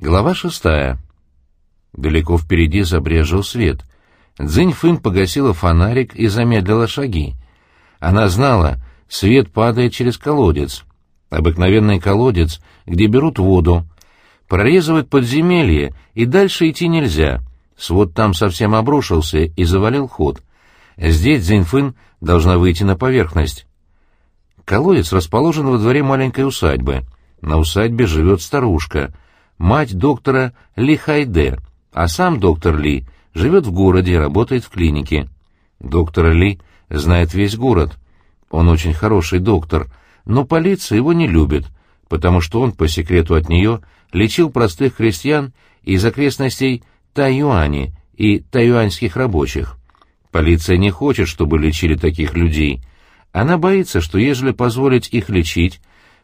Глава шестая. Далеко впереди забрежил свет. Цзинь Фын погасила фонарик и замедлила шаги. Она знала, свет падает через колодец. Обыкновенный колодец, где берут воду. Прорезывают подземелье, и дальше идти нельзя. Свод там совсем обрушился и завалил ход. Здесь Цзиньфын должна выйти на поверхность. Колодец расположен во дворе маленькой усадьбы. На усадьбе живет старушка — мать доктора Ли Хайде, а сам доктор Ли живет в городе и работает в клинике. Доктор Ли знает весь город. Он очень хороший доктор, но полиция его не любит, потому что он, по секрету от нее, лечил простых крестьян из окрестностей Тайюани и тайюаньских рабочих. Полиция не хочет, чтобы лечили таких людей. Она боится, что ежели позволить их лечить,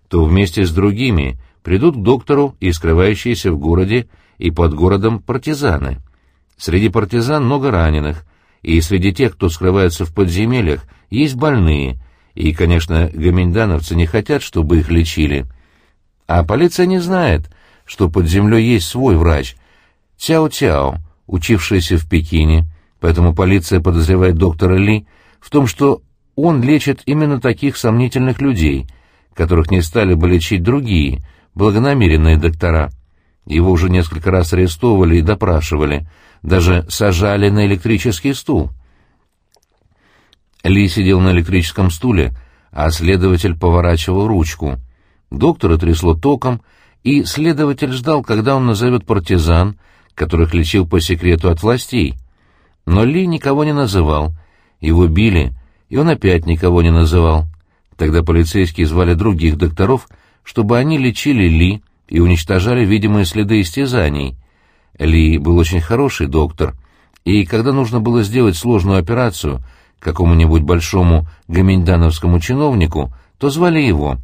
то вместе с другими придут к доктору и скрывающиеся в городе и под городом партизаны. Среди партизан много раненых, и среди тех, кто скрывается в подземельях, есть больные, и, конечно, гоминдановцы не хотят, чтобы их лечили. А полиция не знает, что под землей есть свой врач, Цяо-Цяо, учившийся в Пекине, поэтому полиция подозревает доктора Ли в том, что он лечит именно таких сомнительных людей, которых не стали бы лечить другие, благонамеренные доктора. Его уже несколько раз арестовывали и допрашивали, даже сажали на электрический стул. Ли сидел на электрическом стуле, а следователь поворачивал ручку. Доктора трясло током, и следователь ждал, когда он назовет партизан, которых лечил по секрету от властей. Но Ли никого не называл. Его били, и он опять никого не называл. Тогда полицейские звали других докторов — чтобы они лечили Ли и уничтожали видимые следы истязаний. Ли был очень хороший доктор, и когда нужно было сделать сложную операцию какому-нибудь большому гоминдановскому чиновнику, то звали его.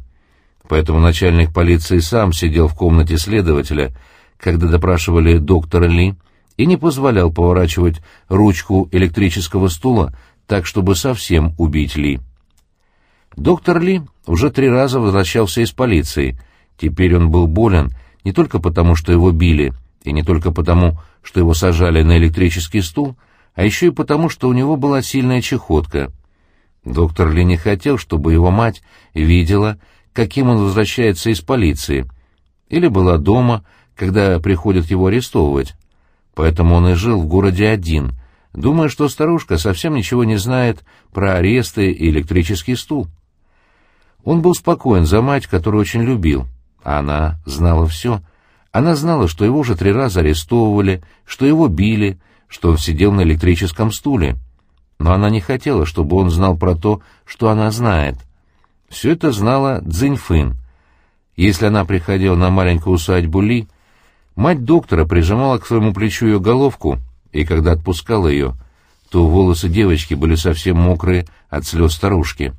Поэтому начальник полиции сам сидел в комнате следователя, когда допрашивали доктора Ли, и не позволял поворачивать ручку электрического стула так, чтобы совсем убить Ли. Доктор Ли уже три раза возвращался из полиции. Теперь он был болен не только потому, что его били, и не только потому, что его сажали на электрический стул, а еще и потому, что у него была сильная чехотка. Доктор Ли не хотел, чтобы его мать видела, каким он возвращается из полиции, или была дома, когда приходят его арестовывать. Поэтому он и жил в городе один, думая, что старушка совсем ничего не знает про аресты и электрический стул. Он был спокоен за мать, которую очень любил, а она знала все. Она знала, что его уже три раза арестовывали, что его били, что он сидел на электрическом стуле. Но она не хотела, чтобы он знал про то, что она знает. Все это знала Цзиньфын. Если она приходила на маленькую усадьбу Ли, мать доктора прижимала к своему плечу ее головку, и когда отпускала ее, то волосы девочки были совсем мокрые от слез старушки.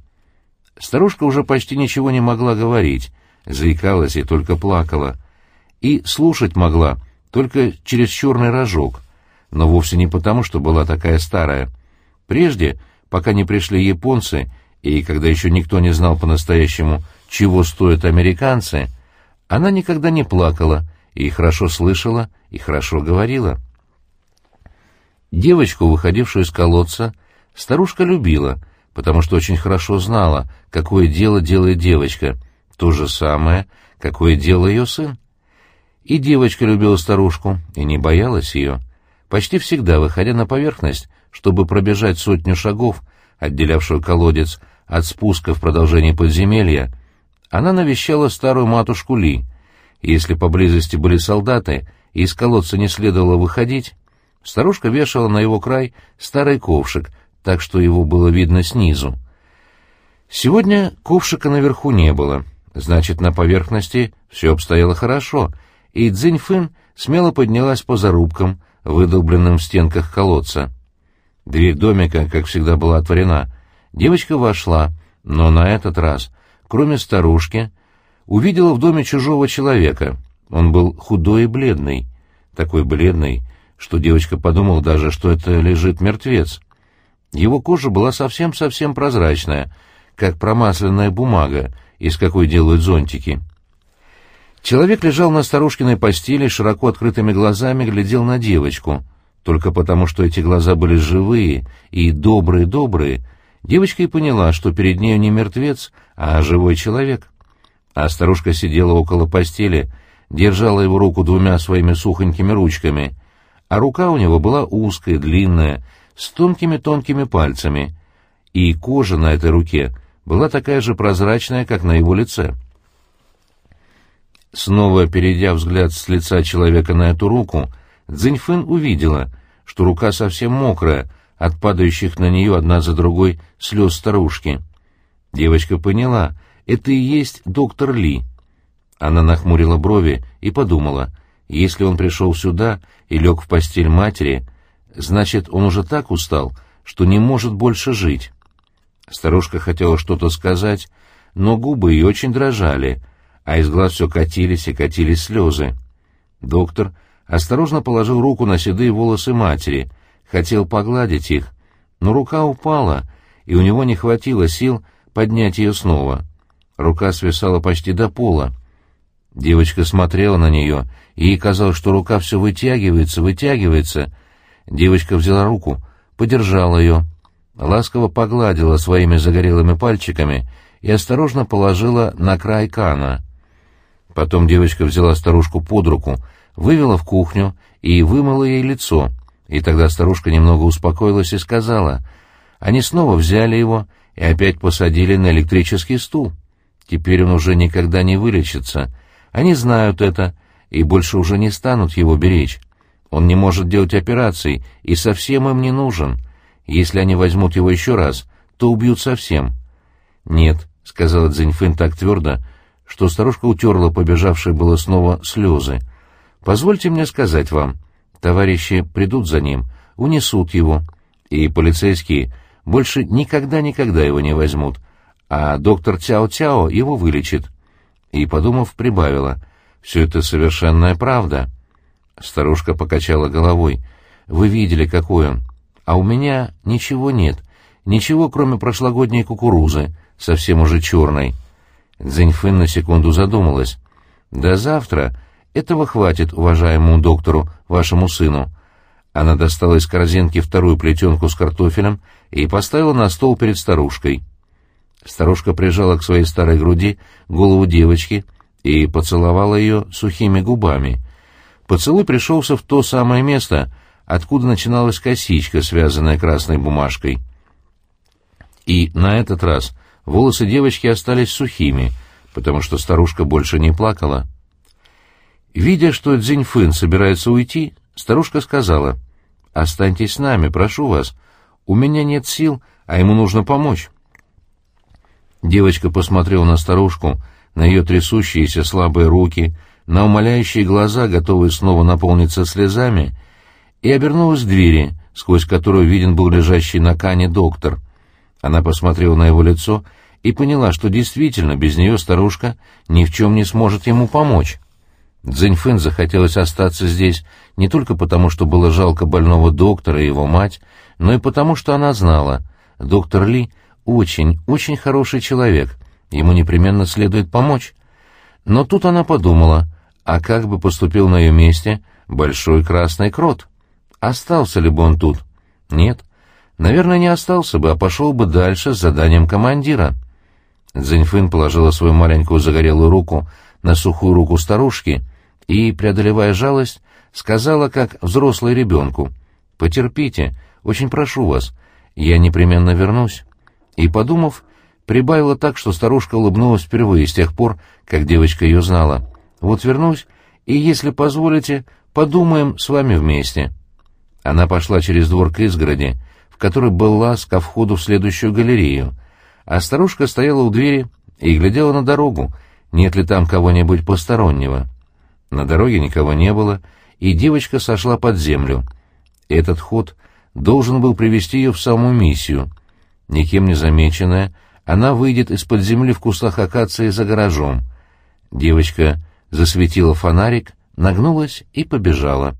Старушка уже почти ничего не могла говорить, заикалась и только плакала. И слушать могла только через черный рожок, но вовсе не потому, что была такая старая. Прежде, пока не пришли японцы, и когда еще никто не знал по-настоящему, чего стоят американцы, она никогда не плакала и хорошо слышала, и хорошо говорила. Девочку, выходившую из колодца, старушка любила — потому что очень хорошо знала, какое дело делает девочка, то же самое, какое дело ее сын. И девочка любила старушку и не боялась ее. Почти всегда, выходя на поверхность, чтобы пробежать сотню шагов, отделявшую колодец от спуска в продолжении подземелья, она навещала старую матушку Ли. Если поблизости были солдаты, и из колодца не следовало выходить, старушка вешала на его край старый ковшик — так что его было видно снизу. Сегодня ковшика наверху не было, значит, на поверхности все обстояло хорошо, и Цзиньфын смело поднялась по зарубкам, выдолбленным в стенках колодца. Дверь домика, как всегда, была отворена. Девочка вошла, но на этот раз, кроме старушки, увидела в доме чужого человека. Он был худой и бледный, такой бледный, что девочка подумала даже, что это лежит мертвец. Его кожа была совсем-совсем прозрачная, как промасленная бумага, из какой делают зонтики. Человек лежал на старушкиной постели, широко открытыми глазами глядел на девочку. Только потому, что эти глаза были живые и добрые-добрые, девочка и поняла, что перед нею не мертвец, а живой человек. А старушка сидела около постели, держала его руку двумя своими сухонькими ручками, а рука у него была узкая, длинная, с тонкими-тонкими пальцами, и кожа на этой руке была такая же прозрачная, как на его лице. Снова перейдя взгляд с лица человека на эту руку, Цзиньфын увидела, что рука совсем мокрая от падающих на нее одна за другой слез старушки. Девочка поняла, это и есть доктор Ли. Она нахмурила брови и подумала, если он пришел сюда и лег в постель матери, значит, он уже так устал, что не может больше жить. Старушка хотела что-то сказать, но губы ее очень дрожали — а из глаз все катились и катились слезы. Доктор осторожно положил руку на седые волосы матери, хотел погладить их, но рука упала, и у него не хватило сил поднять ее снова. Рука свисала почти до пола. Девочка смотрела на нее, и ей казалось, что рука все вытягивается, вытягивается. Девочка взяла руку, подержала ее, ласково погладила своими загорелыми пальчиками и осторожно положила на край кана. Потом девочка взяла старушку под руку, вывела в кухню и вымыла ей лицо. И тогда старушка немного успокоилась и сказала, они снова взяли его и опять посадили на электрический стул. Теперь он уже никогда не вылечится. Они знают это и больше уже не станут его беречь. Он не может делать операций и совсем им не нужен. Если они возьмут его еще раз, то убьют совсем. «Нет», — сказала Цзиньфын так твердо, что старушка утерла побежавшие было снова слезы. «Позвольте мне сказать вам, товарищи придут за ним, унесут его, и полицейские больше никогда-никогда его не возьмут, а доктор Цяо-Цяо его вылечит». И, подумав, прибавила, «Все это совершенная правда». Старушка покачала головой. «Вы видели, какой он. А у меня ничего нет, ничего, кроме прошлогодней кукурузы, совсем уже черной». Цзиньфын на секунду задумалась. «До завтра этого хватит уважаемому доктору, вашему сыну». Она достала из корзинки вторую плетенку с картофелем и поставила на стол перед старушкой. Старушка прижала к своей старой груди голову девочки и поцеловала ее сухими губами. Поцелуй пришелся в то самое место, откуда начиналась косичка, связанная красной бумажкой. И на этот раз волосы девочки остались сухими, потому что старушка больше не плакала. Видя, что Цзиньфын собирается уйти, старушка сказала, «Останьтесь с нами, прошу вас. У меня нет сил, а ему нужно помочь». Девочка посмотрела на старушку, на ее трясущиеся слабые руки, на умоляющие глаза, готовые снова наполниться слезами, и обернулась к двери, сквозь которую виден был лежащий на кане доктор — она посмотрела на его лицо и поняла, что действительно без нее старушка ни в чем не сможет ему помочь. Цзиньфэн захотелось остаться здесь не только потому, что было жалко больного доктора и его мать, но и потому, что она знала, доктор Ли очень, очень хороший человек, ему непременно следует помочь. Но тут она подумала, а как бы поступил на ее месте большой красный крот? Остался ли бы он тут? Нет, наверное, не остался бы, а пошел бы дальше с заданием командира. Цзиньфын положила свою маленькую загорелую руку на сухую руку старушки и, преодолевая жалость, сказала, как взрослый ребенку, «Потерпите, очень прошу вас, я непременно вернусь». И, подумав, прибавила так, что старушка улыбнулась впервые с тех пор, как девочка ее знала. «Вот вернусь, и, если позволите, подумаем с вами вместе». Она пошла через двор к изгороди, который был лаз ко входу в следующую галерею, а старушка стояла у двери и глядела на дорогу, нет ли там кого-нибудь постороннего. На дороге никого не было, и девочка сошла под землю. Этот ход должен был привести ее в самую миссию. Никем не замеченная, она выйдет из-под земли в кустах акации за гаражом. Девочка засветила фонарик, нагнулась и побежала.